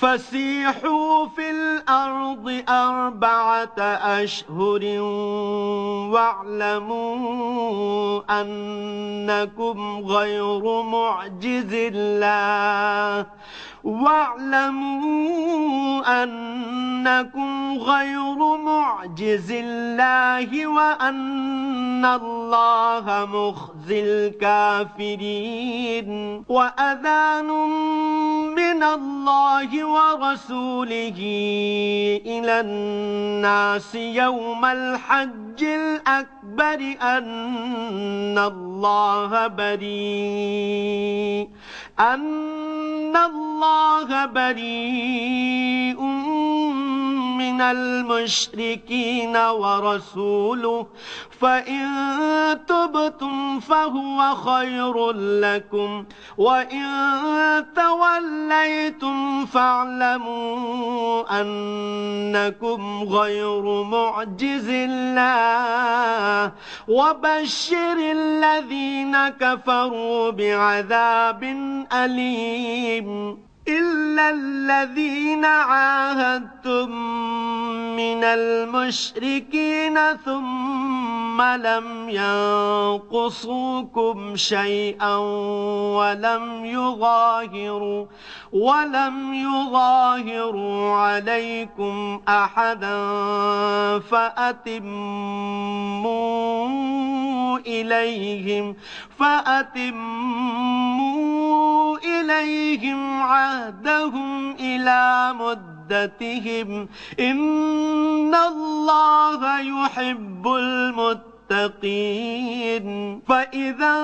فسيحوا في الأرض أربعة أشهر واعلموا أنكم غير معجز الله واعلموا أنكم غير معجز الله وأن الله مخزي الكافرين وأذان من الله ورسوله إلى الناس يوم الحج الأكبر أن الله بريء أن الله بريء من المشركين ورسوله فإن تبتم فهو خير لكم وإن توليتم فاعلموا أنكم غير معجز الله وبشر الذين كفروا بعذاب أليم. إلا الذين عاهدتم من المشركين ثم لم ينقصوكم شيئا ولم يظاهروا ولم يظاهروا عليكم أحدا فأتموا إليهم فأتموا إليهم عهدهم إلى مدتهم. إن الله يحب المتقين. فإذا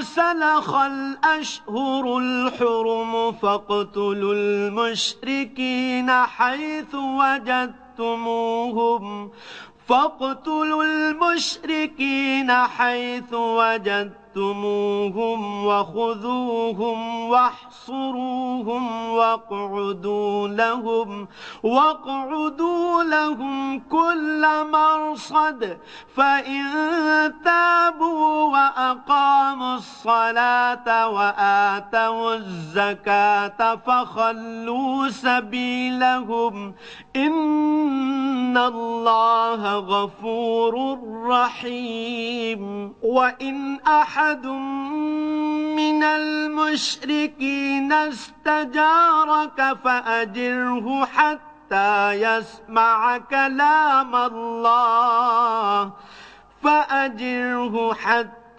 سلخ الأشهر الحرم فاقتلوا المشركين حيث وجدتموهم. فاقتلوا المشركين حيث وجدتموهم. وخذوهم واحصروهم واقعدوا لهم واقعدوا لهم كل مرصد فإن تابوا وأقاموا الصلاة وآتوا الزكاة فخلوا سبيلهم إن الله غفور رحيم وإن أحد من المشركين استجارك فأجره حتى يسمع كلام الله فأجره حتى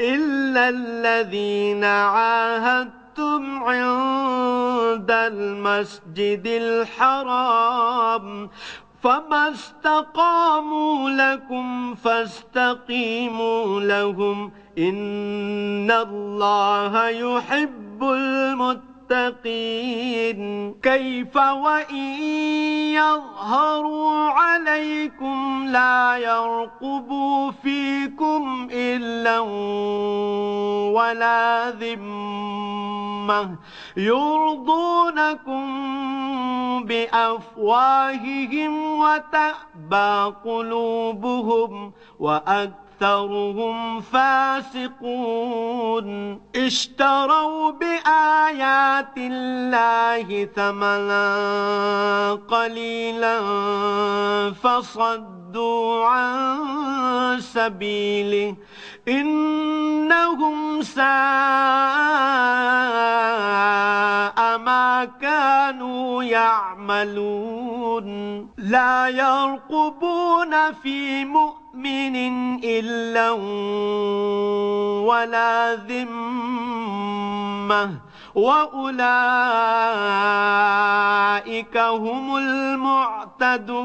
إلا الذين عاهدتم عند المسجد الحرام فما استقاموا لكم فاستقيموا لهم إن الله يحب المتقين المتقين كيف وإن يظهروا عليكم لا يرقبوا فيكم إلا ولا ذمة. يرضونكم بأفواههم وتأبى قلوبهم وأكثر أكثرهم فاسقون. اشتروا بآيات الله ثمنا قليلا فصدوا عن سبيله. إنهم ساء ما كانوا يعملون. لا يرقبون في مؤمن إلا ولا ذمة وأولئك هم المعتدون.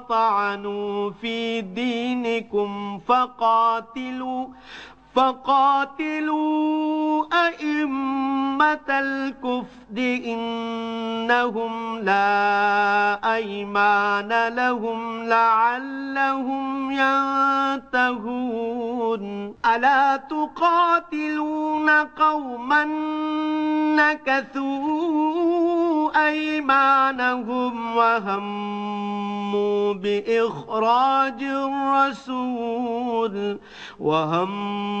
وطعنوا في دينكم فقاتلوا فقاتلوا أئمة الكفر إنهم لا أيمان لهم لعلهم ينتهون. ألا تقاتلون قوما نكثوا أيمانهم وهموا بإخراج الرسول وهموا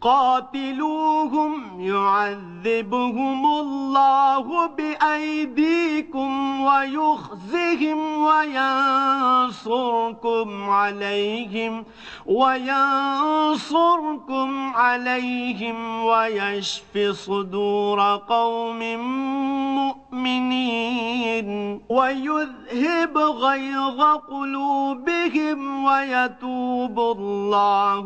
قاتلوهم يعذبهم الله بأيديكم ويخزهم وينصركم عليهم وينصركم عليهم ويشف صدور قوم مؤمنين. ويذهب غيظ قلوبهم ويتوب الله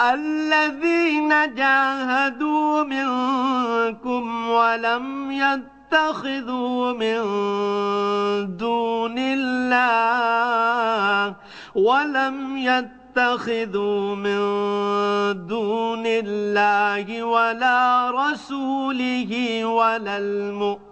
الذين جاهدوا منكم ولم يتخذوا من دون الله ولم يتخذوا من دون الله ولا رسوله ولا المؤمنين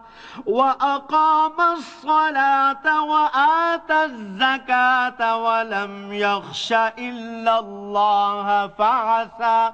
وأقام الصلاة وآتى الزكاة ولم يخش إلا الله فعسى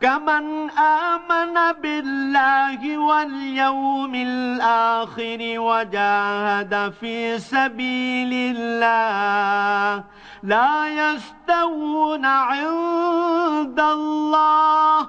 كمن آمن بالله واليوم الآخر وجاهد في سبيل الله لا يستوون عند الله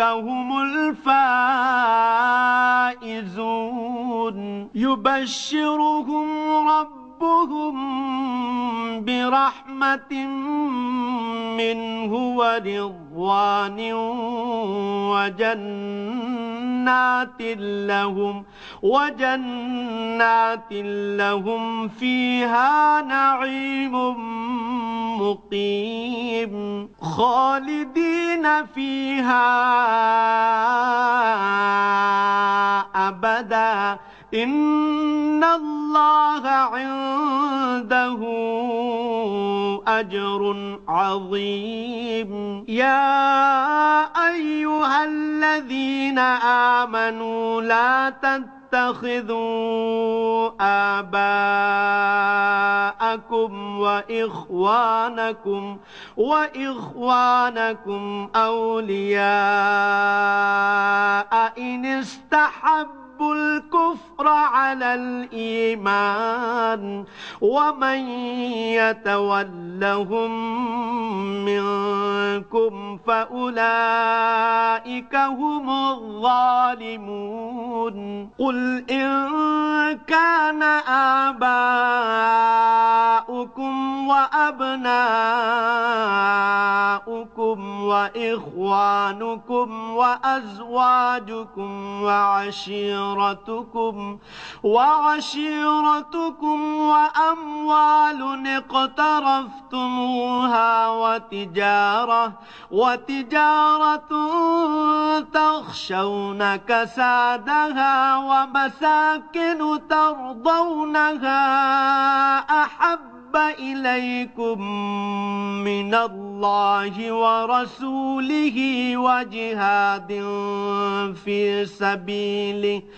هم الفائزون. يبشرهم ربهم برحمة منه ورضوان وجنات لهم وجنات لهم فيها نعيم مقيم. خالدين فيها أبدا. إن الله عنده أجر عظيم. يا أيها الذين آمنوا لا تتخذوا آباءكم وإخوانكم وإخوانكم أولياء إن استحبوا الكفر على الإيمان ومن يتولهم منكم فأولئك هم الظالمون قل إن كان آباؤكم وأبناؤكم وإخوانكم وأزواجكم وعشيرتكم وعشيرتكم وعشيرتكم وأموال اقترفتموها وتجارة وتجارة تخشون كسادها ومساكن ترضونها أحب أحب إليكم من الله ورسوله وجهاد في سبيله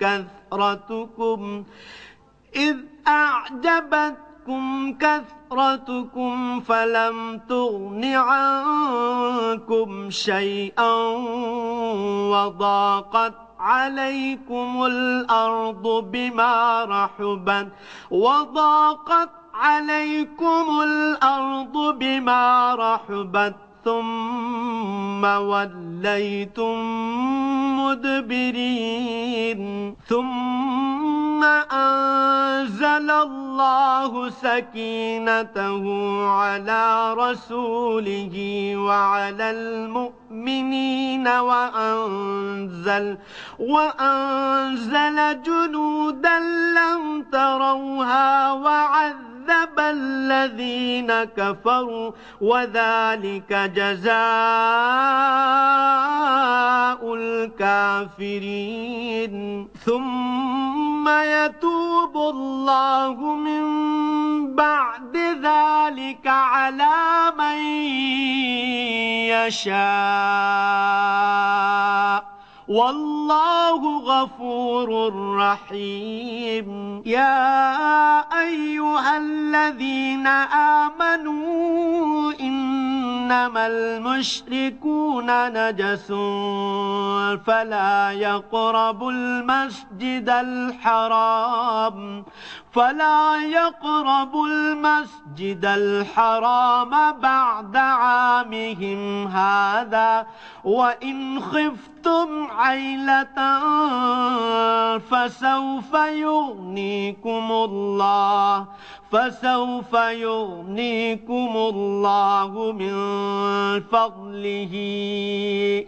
كثرتكم إذ أعجبتكم كثرتكم فلم تغن عنكم شيئا وضاقت عليكم الأرض بما رحبت وضاقت عليكم الأرض بما رحبت ثم وليتم مدبرين. ثم أنزل الله سكينته على رسوله وعلى المؤمنين وأنزل وأنزل جنودا لم تروها وعذب عذب الذين كفروا وذلك جزاء الكافرين. ثم يتوب الله من بعد ذلك على من يشاء. والله غفور رحيم. يا أيها الذين آمنوا إنما المشركون نجس فلا يقربوا المسجد الحرام. فلا يقربوا المسجد الحرام بعد عامهم هذا وإن خفتم عيلة فسوف يغنيكم الله فسوف يغنيكم الله من فضله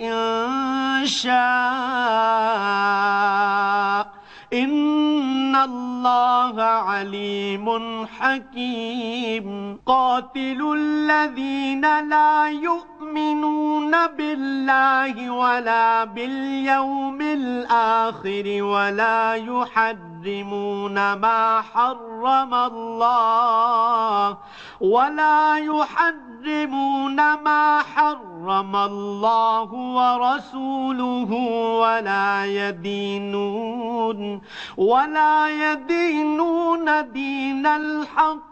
إن شاء. إن الله عليم حكيم قاتل الذين لا يؤمنون يؤمنون بالله ولا باليوم الآخر ولا يحرمون ما حرم الله ولا يحرمون ما حرم الله ورسوله ولا يدينون ولا يدينون دين الحق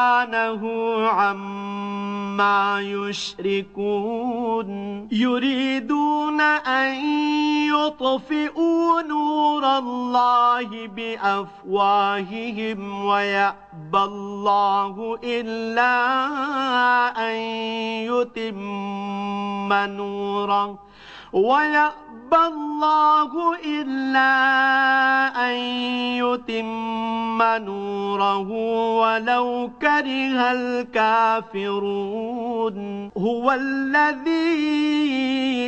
عما يشركون. يريدون أن يطفئوا نور الله بأفواههم ويأبى الله إلا أن يتم نوره ويأبى يأبى الله إلا أن يتم نوره ولو كره الكافرون. هو الذي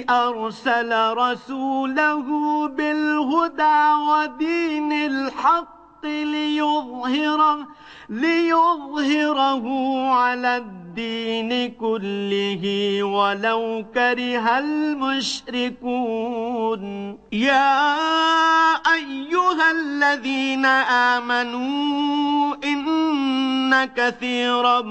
أرسل رسوله بالهدى ودين الحق ليظهره ليظهره على الدين كله ولو كره المشركون. يا أيها الذين آمنوا إن كثيرا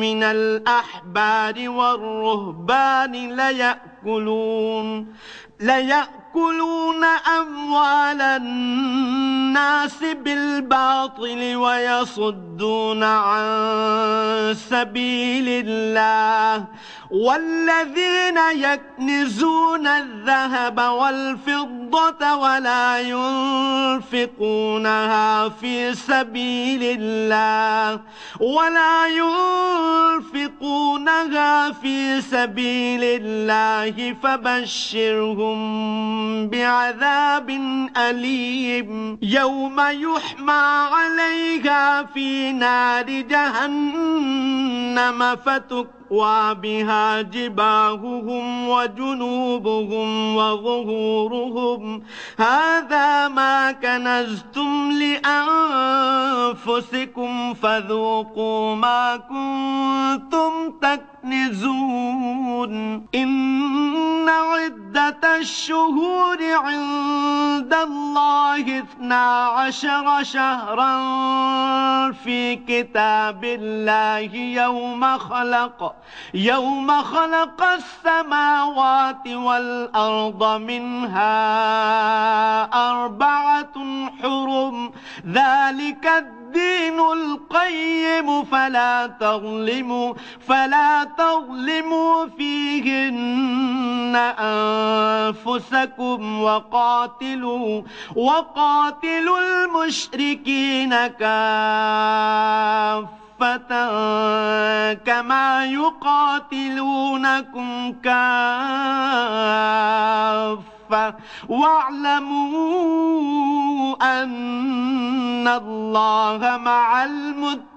من الأحبار والرهبان ليأكلون ليأكلون أموال الناس بالباطل ويصدون عن سبيل الله والذين يكنزون الذهب والفضة ولا ينفقونها في سبيل الله ولا ينفقونها في سبيل الله فبشرهم بعذاب أليم. يوم يحمى عليها في نار جهنم وبها جباههم وجنوبهم وظهورهم. هذا ما كنزتم لأنفسكم فذوقوا ما كنتم تكنزون. إن عدة الشهور عند الله اثنا عشر شهرا في كتاب الله يوم خلق. يوم خلق السماوات والأرض منها أربعة حرم. ذلك الدين القيم. فلا تظلموا فلا تظلموا فيهن أنفسكم وقاتلوا وقاتلوا المشركين كافة. كما يقاتلونكم كافة واعلموا أن الله مع المتقين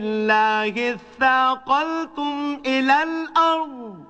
الله اثاقلتم إلى الأرض.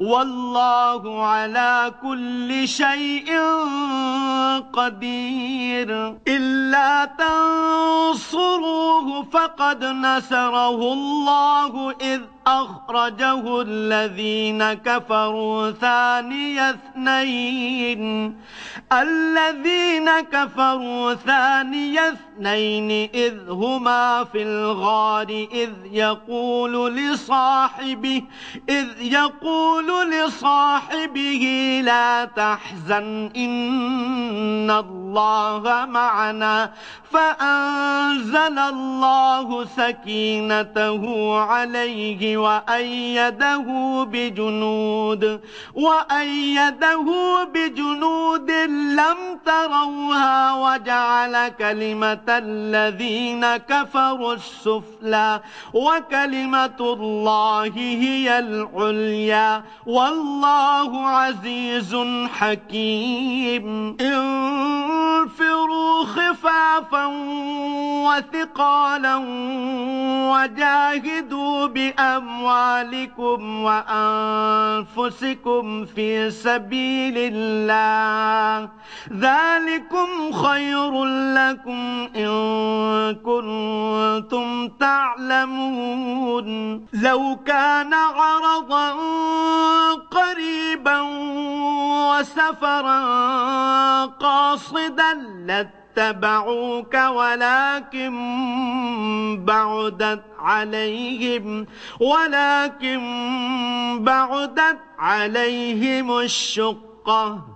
والله على كل شيء قدير. إلا تنصروه فقد نسره الله إذ أخرجه الذين كفروا ثاني اثنين. الذين كفروا ثاني اثنين إذ هما في الغار إذ يقول لصاحبه إذ يقول لصاحبه لا تحزن إن الله معنا. فأنزل الله سكينته عليه وأيده بجنود وأيده بجنود لم تروها وجعل كلمة الذين كفروا السفلى وكلمة الله هي العليا. والله عزيز حكيم. انفروا خفافا وثقالا وجاهدوا بأموالكم وأنفسكم في سبيل الله. ذلكم خير لكم إن كنتم تعلمون. لو كان عرضا قريبا وسفرا قاصدا لاتبعوك ولكن بعدت عليهم ولكن بعدت عليهم الشقة.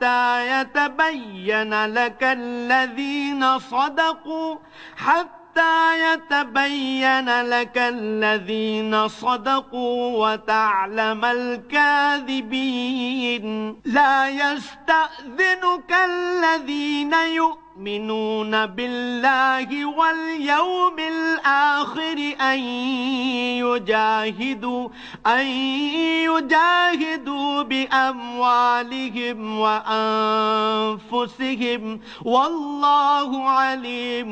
حتى يتبين لك الذين صدقوا حتى يتبين لك الذين صدقوا وتعلم الكاذبين. لا يستأذنك الذين يؤمنون يؤمنون بالله واليوم الآخر أن يجاهدوا أن يجاهدوا بأموالهم وأنفسهم. والله عليم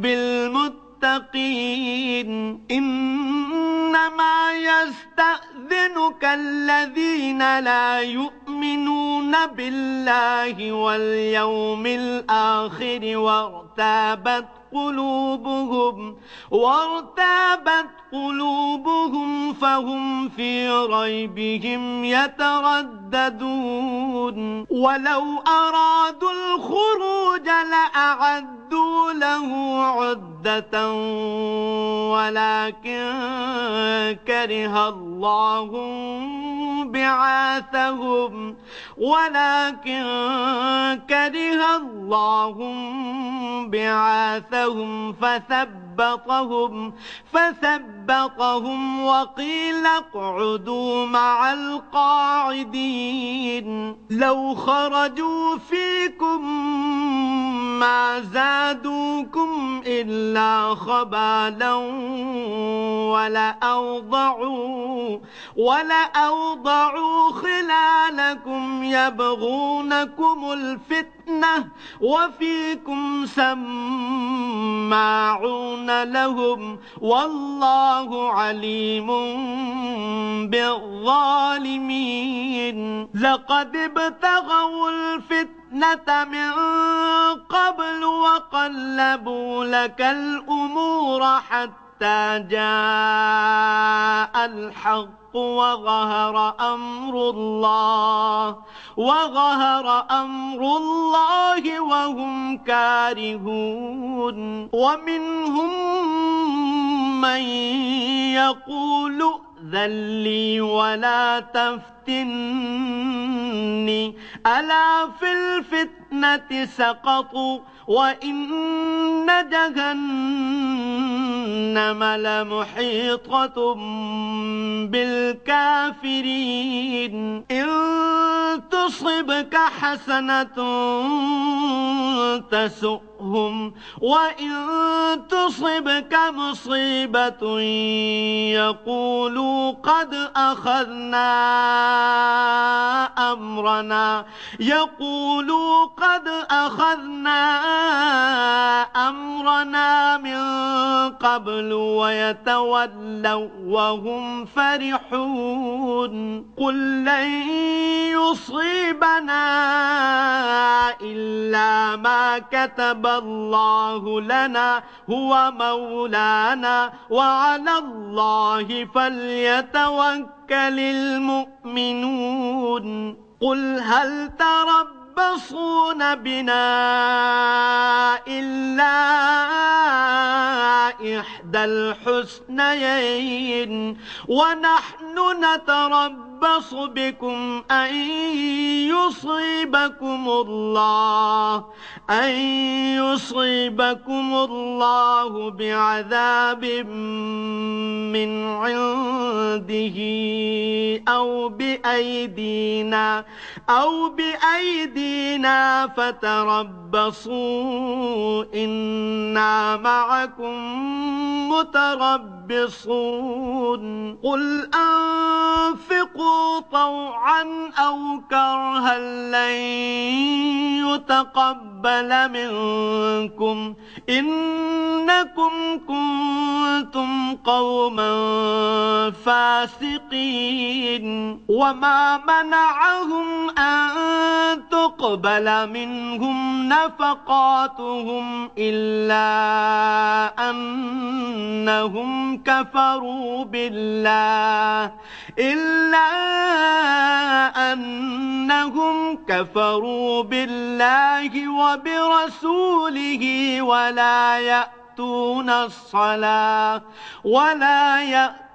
بالمتقين. المتقين إنما يستأذنك الذين لا يؤمنون بالله واليوم الآخر وارتابت قلوبهم وارتابت قلوبهم فهم في ريبهم يترددون. ولو أرادوا الخروج لأعدوا له عدة ولكن كره الله بعاثهم. ولكن كره الله بعاثهم. فثبطهم فثبطهم وقيل اقعدوا مع القاعدين. لو خرجوا فيكم ما زادوكم إلا خبالا ولأوضعوا, ولأوضعوا خلالكم يبغونكم الفتنة وفيكم سماعون لهم والله عليم بالظالمين. لقد ابتغوا الفتنة من قبل وقلبوا لك الأمور حتى جاء الحق وظهر أمر الله وظهر أمر الله وهم كارهون. ومنهم من يقول ائذن لي ولا تفتني ألا في الفتنة سقطوا وإن جهنم لمحيطة بالكافرين. إن تصبك حسنة تسؤهم وإن تصبك مصيبة يقولوا قد أخذنا أمرنا. يقولوا قد أخذنا أمرنا من قبل ويتولوا وهم فرحون. قل لن يصيبنا إلا ما كتب الله لنا. هو مولانا وعلى الله فليتوكل. المؤمنون قل هل تربى يتربصون بنا إلا إحدى الحسنيين ونحن نتربص بكم أن يصيبكم الله أن يصيبكم الله بعذاب من عنده أو بأيدينا أو بأيدينا فتربصوا إنا معكم متربصون قل أنفقوا طوعا أو كرها لن يتقبل منكم. إنكم كنتم قوما فاسقين. وما منعهم أن تقبل منهم نفقاتهم إلا أنهم كفروا بالله إلا أنهم كفروا بالله وبرسوله ولا يأتون الصلاة ولا يأتون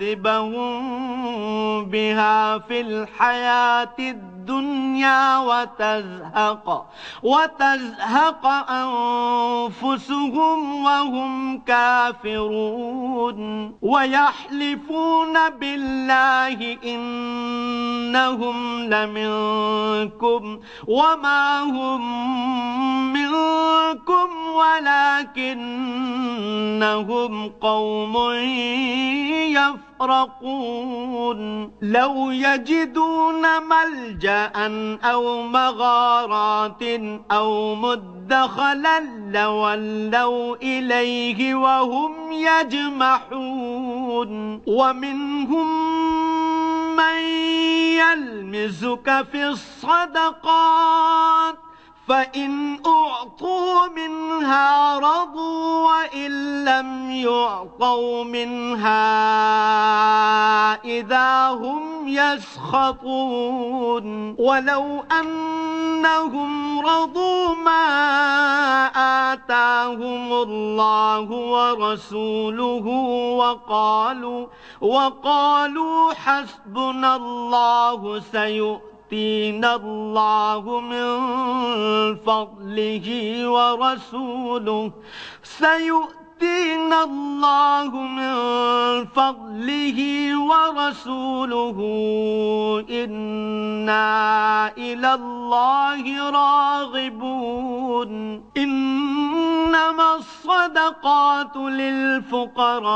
يعذبهم بها في الحياة الدنيا. وتزهق وتزهق أنفسهم وهم كافرون. ويحلفون بالله إنهم لمنكم وما هم منكم ولكنهم قوم يفعلون يفرقون. لو يجدون ملجأ أو مغارات أو مدخلا لولوا إليه وهم يجمحون. ومنهم من يلمزك في الصدقات. فإن أعطوا منها رضوا وإن لم يعطوا منها إذا هم يسخطون. ولو أنهم رضوا ما آتاهم الله ورسوله وقالوا وقالوا حسبنا الله سيؤتي يؤتينا الله من فضله ورسوله سيؤتينا الله من فضله ورسوله. إنا إلى الله راغبون. إنما الصدقات للفقراء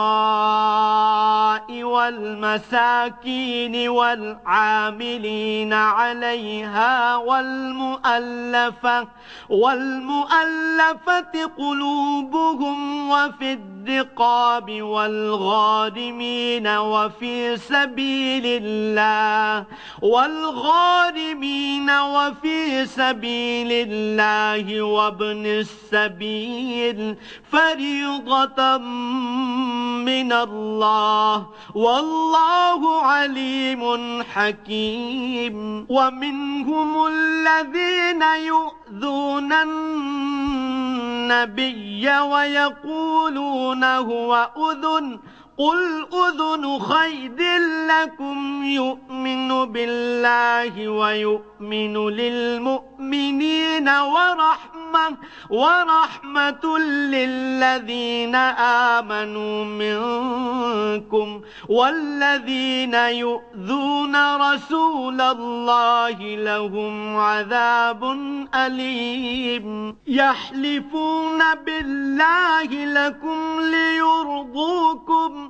والمساكين والعاملين عليها والمؤلفة والمؤلفة قلوبهم وفي الرقاب والغارمين وفي سبيل الله والغارمين وفي سبيل الله وابن السبيل فريضة من الله والله عليم حكيم. ومنهم الذين يؤذون النبي ويقولون هو أذن قل أذن خير لكم يؤمن بالله ويؤمن للمؤمنين ورحمة ورحمة للذين آمنوا منكم والذين يؤذون رسول الله لهم عذاب أليم. يحلفون بالله لكم ليرضوكم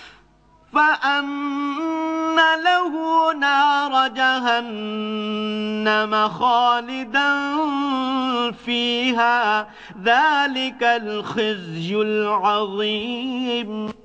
فأن له نار جهنم خالدا فيها ذلك الخزي العظيم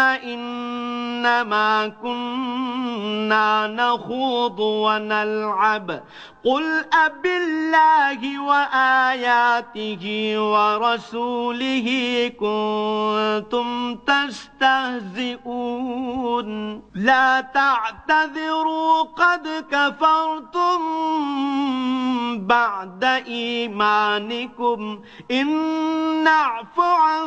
إنما كنا نخوض ونلعب. قل أب الله وآياته ورسوله كنتم تستهزئون. لا تعتذروا قد كفرتم بعد إيمانكم. إن نعف عن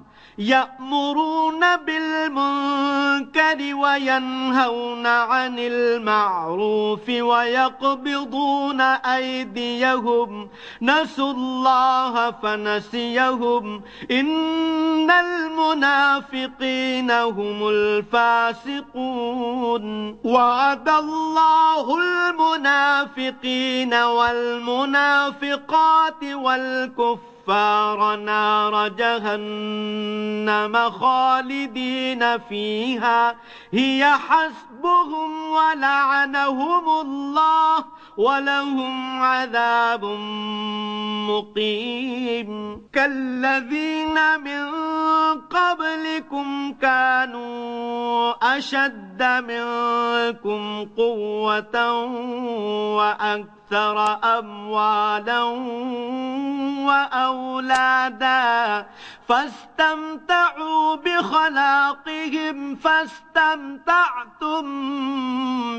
يأمرون بالمنكر وينهون عن المعروف ويقبضون أيديهم. نسوا الله فنسيهم. إن المنافقين هم الفاسقون. وعد الله المنافقين والمنافقات والكفر الكفار نار جهنم خالدين فيها. هي حسبهم ولعنهم الله ولهم عذاب مقيم. كالذين من قبلكم كانوا أشد منكم قوة وأكثر أموالا وأولادا. فاستمتعوا بخلاقهم فاستمتعتم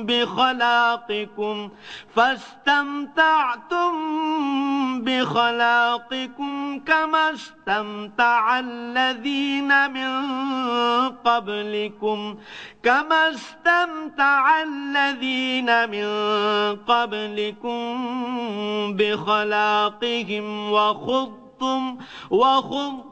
بخلاقكم فاستمتعتم بخلاقكم كما استمتع الذين من قبلكم كما استمتع الذين من قبلكم بخلاقهم وخضتم وخضتم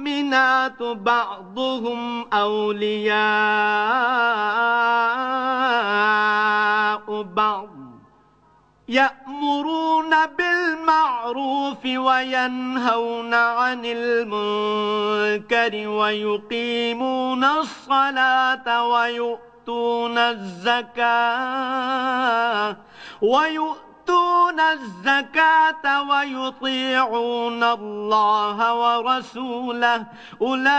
والمؤمنات بعضهم أولياء بعض. يأمرون بالمعروف وينهون عن المنكر ويقيمون الصلاة ويؤتون الزكاة ويؤتون يؤتون الزكاة ويطيعون الله ورسوله. أولئك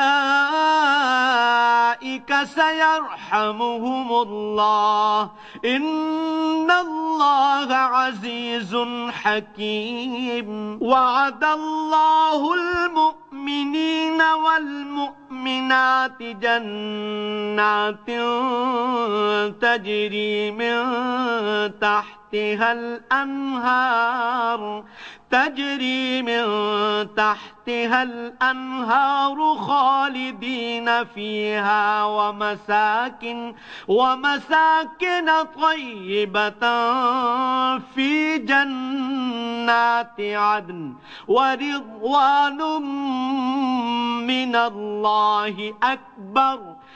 سيرحمهم الله. إن الله عزيز حكيم. وعد الله المؤمنين والمؤمنات جنات تجري من تحت تحتها الأنهار تجري من تحتها الأنهار خالدين فيها ومساكن ومساكن طيبة في جنات عدن. ورضوان من الله أكبر.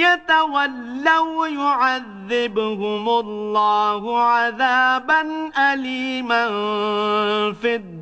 يتولوا يعذبهم الله عذابا أليما في الدنيا.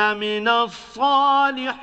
من الصالحين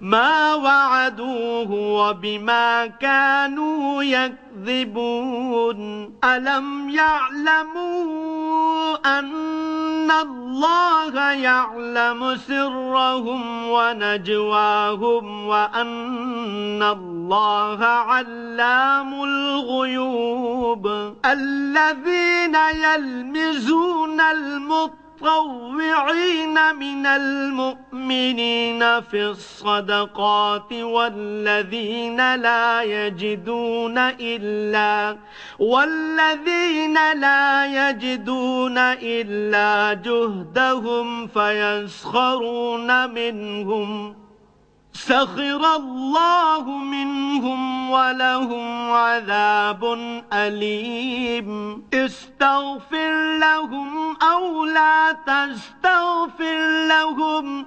ما وعدوه وبما كانوا يكذبون. ألم يعلموا أن الله يعلم سرهم ونجواهم وأن الله علام الغيوب؟ الذين يلمزون المطلوب المتطوعين من المؤمنين في الصدقات والذين لا يجدون إلا والذين لا يجدون إلا جهدهم فيسخرون منهم سخر الله منهم ولهم عذاب أليم. استغفر لهم أو لا تستغفر لهم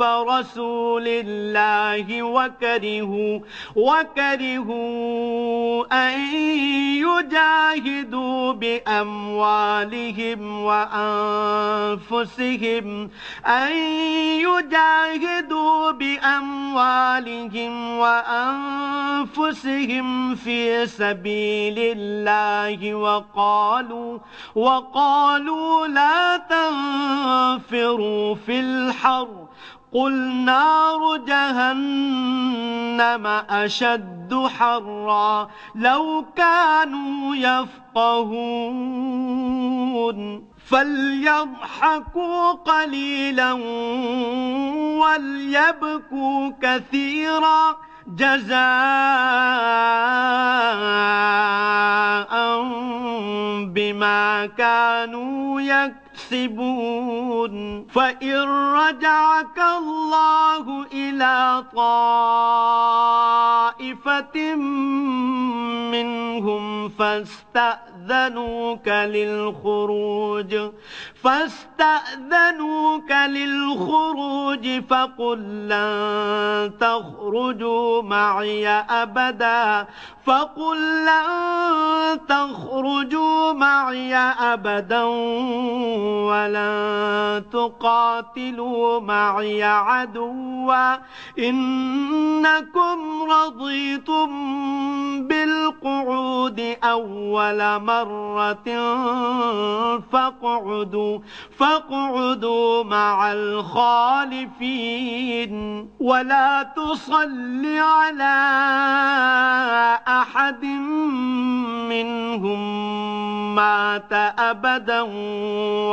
رسول الله وكرهوا وكرهوا أن يجاهدوا بأموالهم وأنفسهم أن يجاهدوا بأموالهم وأنفسهم في سبيل الله. وقالوا وقالوا لا تنفروا في الحر. قل نار جهنم أشد حرا لو كانوا يفقهون فليضحكوا قليلا وليبكوا كثيرا جزاء بما كانوا يكسبون فإن رجعك الله إلى طائفة منهم فاستأذنوك للخروج فاستأذنوك للخروج فقل لن تخرجوا معي أبدا فقل لن تخرجوا معي أبدا. ولن تقاتلوا معي عدوا إنكم رضيتم بالقعود أول مرة فاقعدوا فاقعدوا مع الخالفين ولا تصل على أحد منهم مات أبدا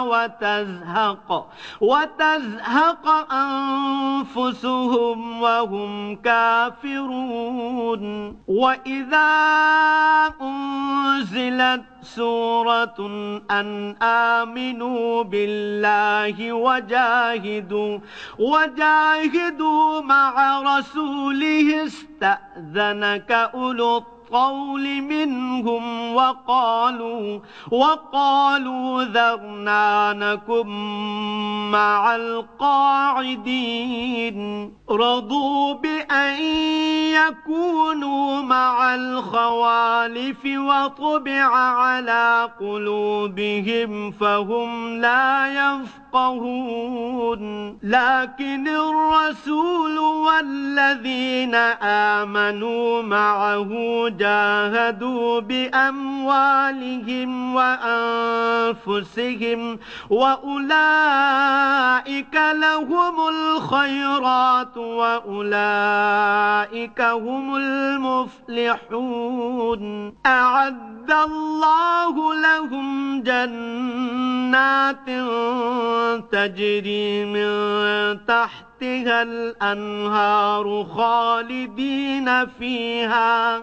وتزهق وتزهق أنفسهم وهم كافرون. وإذا أنزلت سورة أن آمنوا بالله وجاهدوا وجاهدوا مع رسوله استأذنك أولو القول منهم وقالوا وقالوا ذرنا نكن مع القاعدين. رضوا بأن يكونوا مع الخوالف وطبع على قلوبهم فهم لا يفقهون. لكن الرسول والذين آمنوا معه جاهدوا بأموالهم وأنفسهم وأولئك لهم الخيرات وأولئك هم المفلحون. أعد الله لهم جنات تجري من تحتها الأنهار خالدين فيها.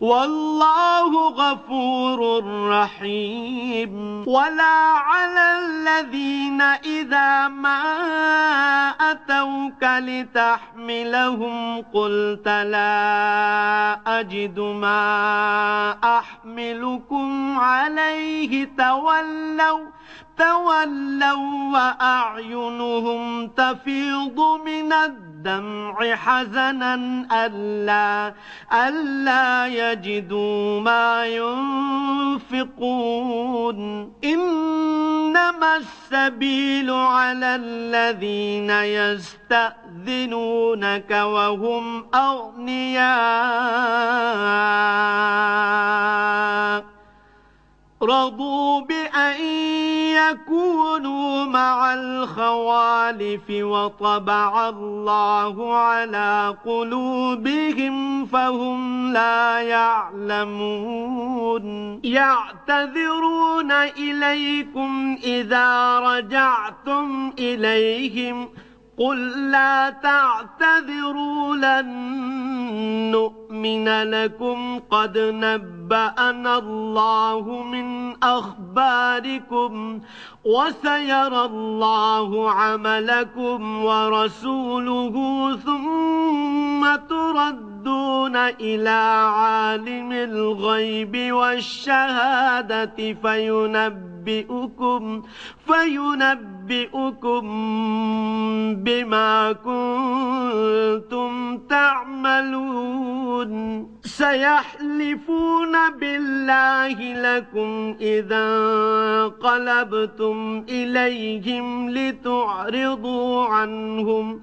والله غفور رحيم. ولا على الذين إذا ما أتوك لتحملهم قلت لا أجد ما أحملكم عليه. تولوا تولوا وأعينهم تفيض من الدمع حزنا ألا, ألا يجدوا ما ينفقون. إنما السبيل على الذين يستأذنونك وهم أغنياء. رضوا بأن يكونوا مع الخوالف وطبع الله على قلوبهم فهم لا يعلمون يعتذرون إليكم إذا رجعتم إليهم قل لا تعتذروا لن نؤمن لكم قد نبأنا الله من أخباركم وسيرى الله عملكم ورسوله ثم تردون إلى عالم الغيب والشهادة فينبئكم فينبئكم بما كنتم تعملون. سيحلفون بالله لكم إذا انقلبتم إليهم لتعرضوا عنهم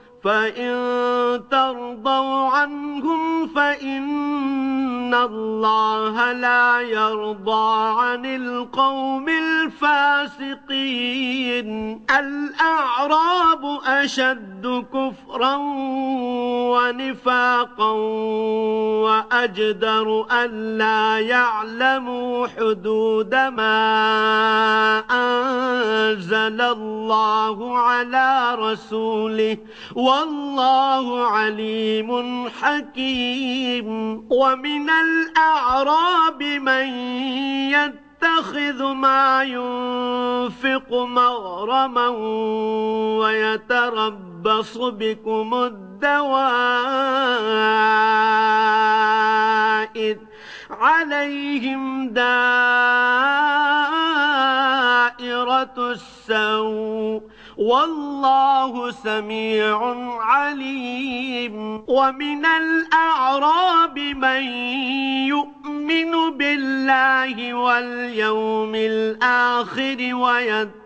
فإن ترضوا عنهم فإن الله لا يرضى عن القوم الفاسقين الأعراب أشد كفرا ونفاقا وأجدر ألا يعلموا حدود ما أنزل الله على رسوله والله عليم حكيم. ومن الأعراب من يتخذ ما ينفق مغرما ويتربص بكم الدوائر. عليهم دائرة السوء والله سميع عليم ومن الأعراب من يؤمن بالله واليوم الآخر ويتقى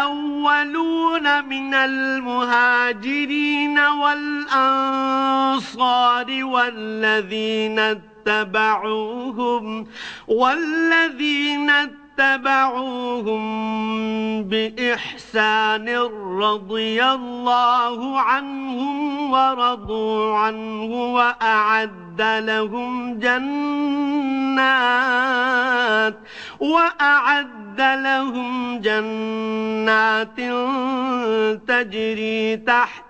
الأولون من المهاجرين والأنصار والذين اتبعوهم والذين اتبعوهم بإحسان رضي الله عنهم ورضوا عنه وأعد لهم جنات وأعد لهم جنات تجري تحت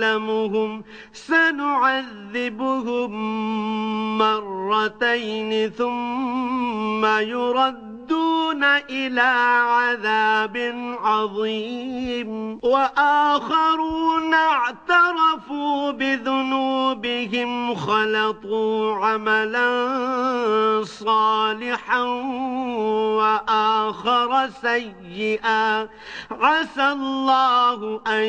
نعلمهم سنعذبهم مرتين ثم يردون إلى عذاب عظيم. وآخرون اعترفوا بذنوبهم خلطوا عملا صالحا وآخر سيئا. عسى الله أن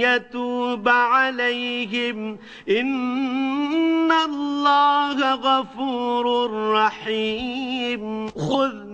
يتوب عليهم. إن الله غفور رحيم. خذ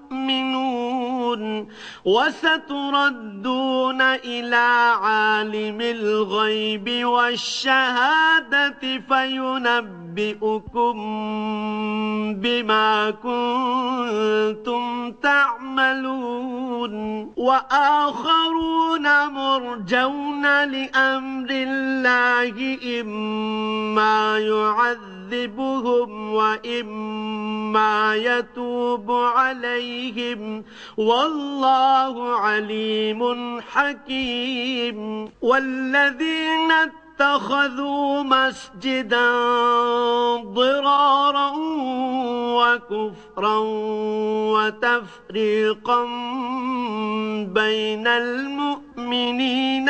والمؤمنون وستردون إلى عالم الغيب والشهادة فينبئكم بما كنتم تعملون وآخرون مرجون لأمر الله إما يعذبهم وإما يتوب عليهم. والله عليم حكيم. والذين اتخذوا مسجدا ضرارا وكفرا وتفريقا بين المؤمنين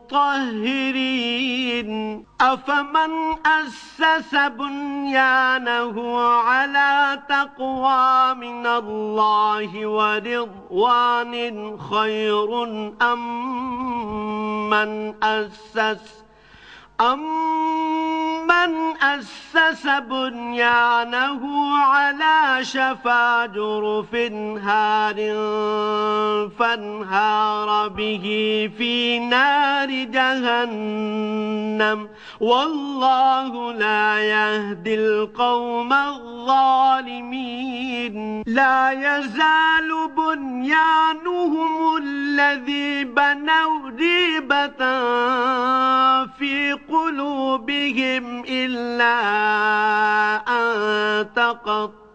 المطهرين أفمن أسس بنيانه على تقوى من الله ورضوان خير أم من أسس أمن أسس بنيانه على شفا جرف هار فانهار به في نار جهنم والله لا يهدي القوم الظالمين. لا يزال بنيانهم الذي بنوا ريبة في قلوبهم إلا أن تقطع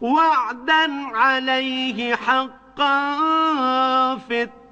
وعدا عليه حقا في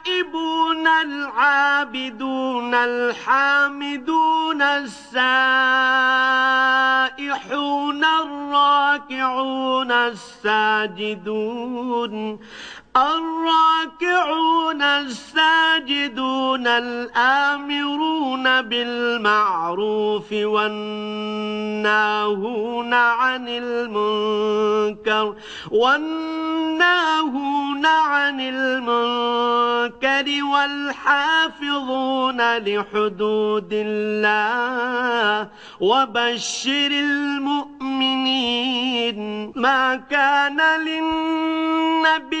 التائبون العابدون الحامدون السائحون الراكعون الساجدون الراكعون الساجدون الآمرون بالمعروف والناهون عن المنكر والناهون عن المنكر والحافظون لحدود الله وبشر المؤمنين ما كان للنبي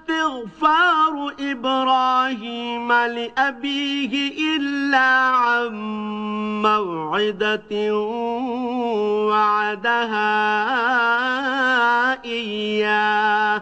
استغفار إبراهيم لأبيه إلا عن موعدة وعدها إياه.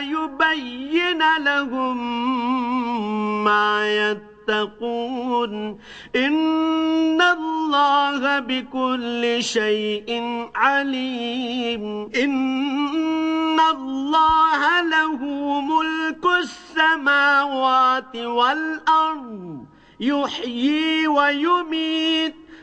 يبين لهم ما يتقون. إن الله بكل شيء عليم. إن الله له ملك السماوات والأرض. يحيي ويميت.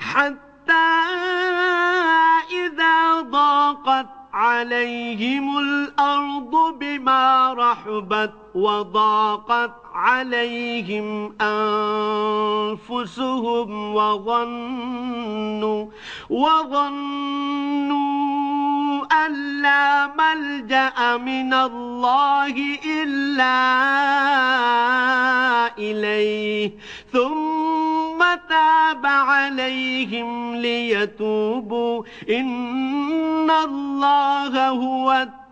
حتى إذا ضاقت عليهم الأرض بما رحبت وضاقت عليهم أنفسهم وظنوا وظنوا أن لا ملجأ من الله إلا إليه. ثم تاب عليهم ليتوبوا. إن الله هو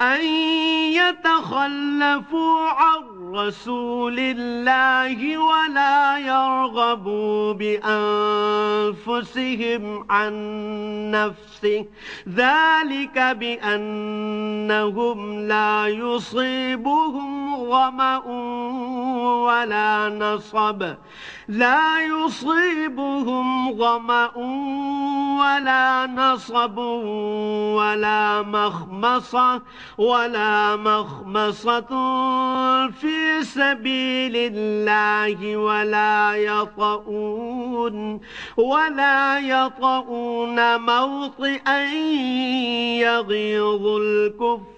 أن يتخلفوا عن رسول الله ولا يرغبوا بأنفسهم عن نفسه. ذلك بأنهم لا يصيبهم ظمأ ولا نصب. لا يصيبهم ظمأ ولا نصب ولا مخمصة. ولا مخمصة في سبيل الله ولا يطؤون ولا يطؤون موطئا يغيظ الكفر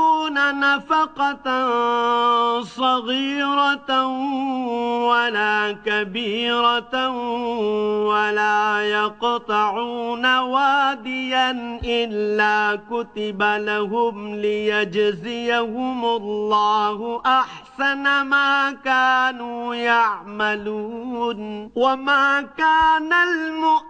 ينفقون نفقة صغيرة ولا كبيرة ولا يقطعون واديا إلا كتب لهم ليجزيهم الله أحسن ما كانوا يعملون. وما كان المؤمنون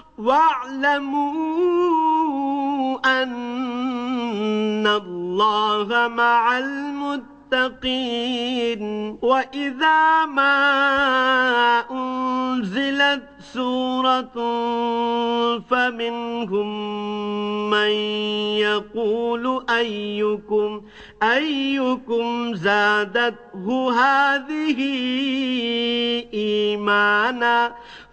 واعلموا أن الله مع المتقين. وإذا ما أنزلت سورة فمنهم من يقول أيكم أيكم زادته هذه إيمانا؟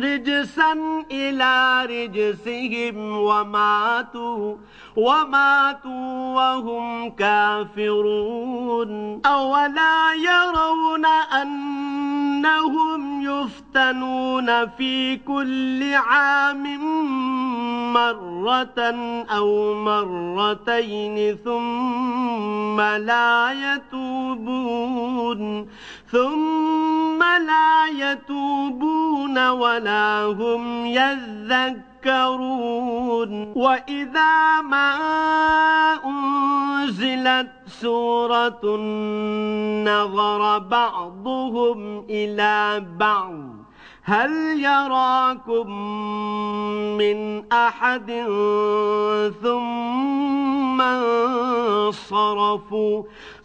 رجسا إلى رجسهم وماتوا وماتوا وهم كافرون. أولا يرون أنهم يفتنون في كل عام مرة أو مرتين ثم لا يتوبون ثم لا يتوبون ولا هم يذكرون وإذا ما أنزلت سورة نظر بعضهم إلى بعض هل يراكم من أحد ثم انصرفوا